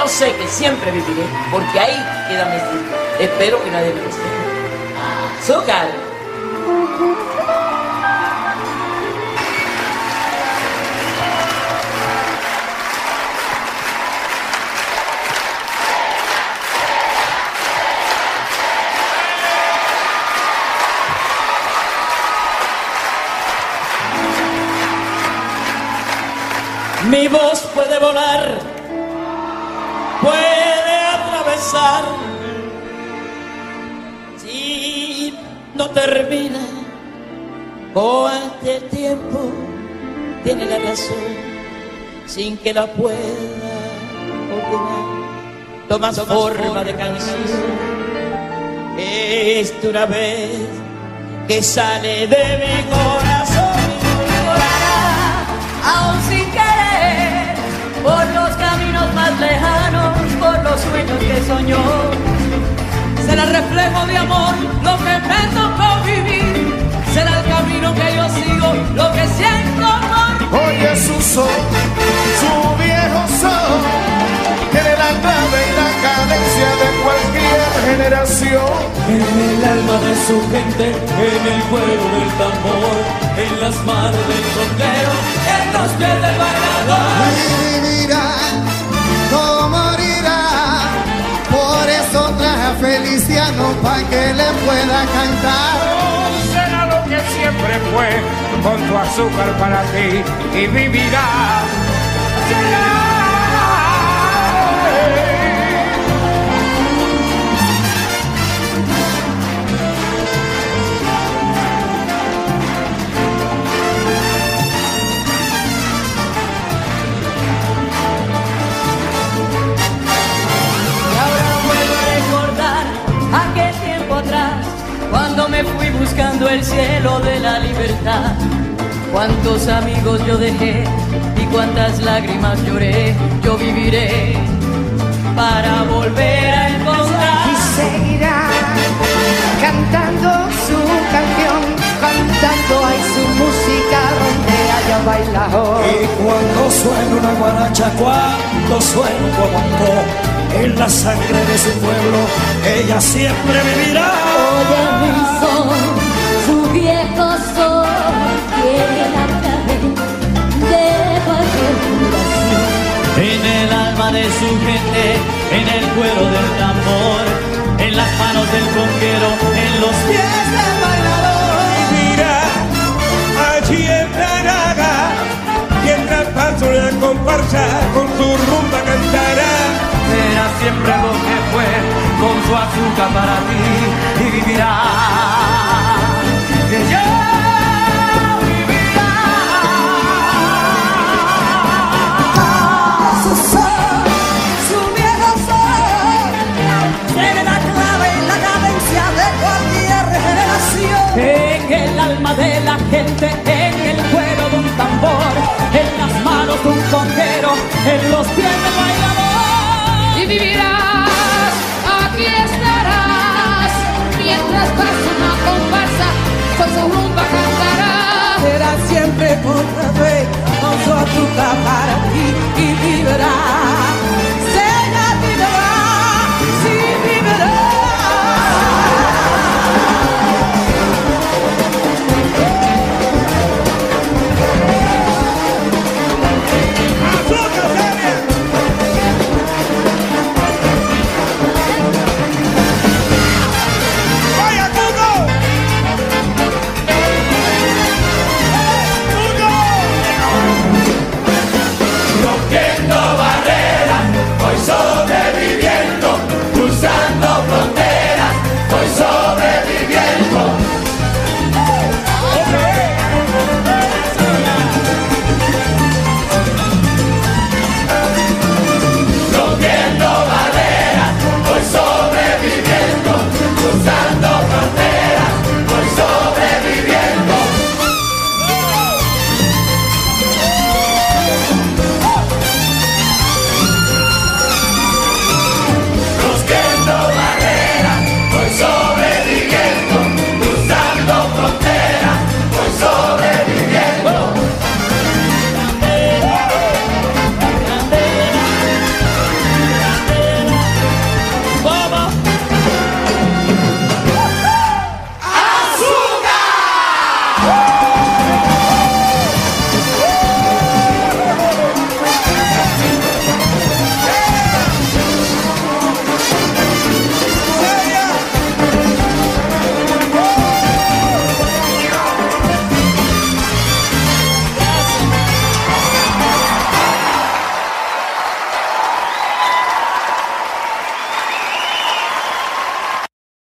yo sé que siempre viviré, porque ahí queda mi sitio. Espero que nadie me lo Azúcar. Mi voz puede volar, Si no termina, con el tiempo tiene la razón, sin que la pueda ordenar. Toma forma de canción. Es una vez que sale de mi corazón. aún sin querer, por los reflejo de amor lo que me tocó vivir, será el camino que yo sigo, lo que siento por Oye su son, su viejo son, tiene la clave y la cadencia de cualquier generación. En el alma de su gente, en el cuero del tambor, en las manos del sondero, en los pies del para que le pueda cantar. será lo que siempre fue con tu azúcar para ti y vivirá. Buscando el cielo de la libertad. Cuántos amigos yo dejé y cuántas lágrimas lloré, yo viviré para volver a encontrar. y seguirá cantando su canción, cantando hay su música donde haya bailador. Y cuando suena una guaracha, cuando suena un guaguancó, en la sangre de su pueblo, ella siempre vivirá. Oye mi son, su gente, en el cuero del tambor, en las manos del conquero, en los pies del bailador. Mira, allí en Taraga, mientras paso la comparsa, con tu rumba cantará. Será siempre lo que fue, con su azúcar para ti, y vivirá. Alma de la gente, en el cuero de un tambor, en las manos de un conquero, en los pies del bailador. y vivirás, aquí estarás, mientras pasa una comparsa, con su rumba cantará. Será siempre otra vez con su azúcar